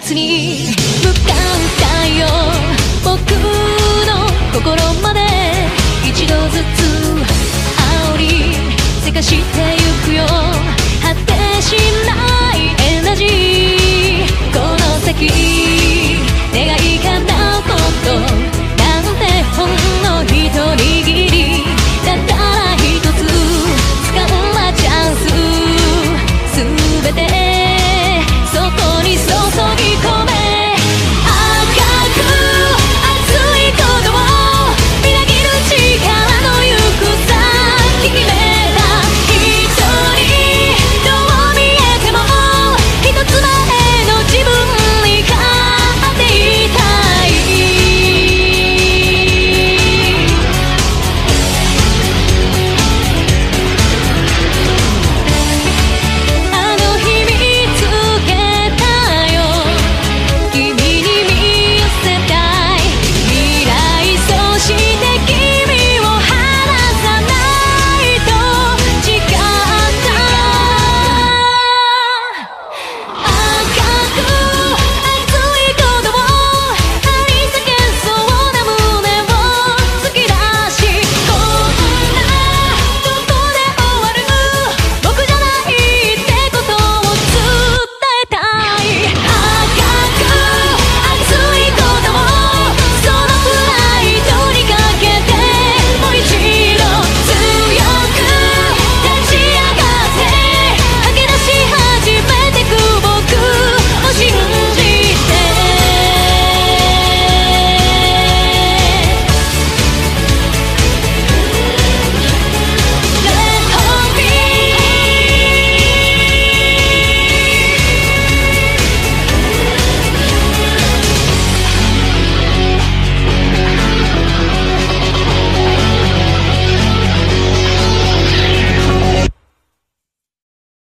夏に向かう